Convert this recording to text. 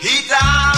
He died.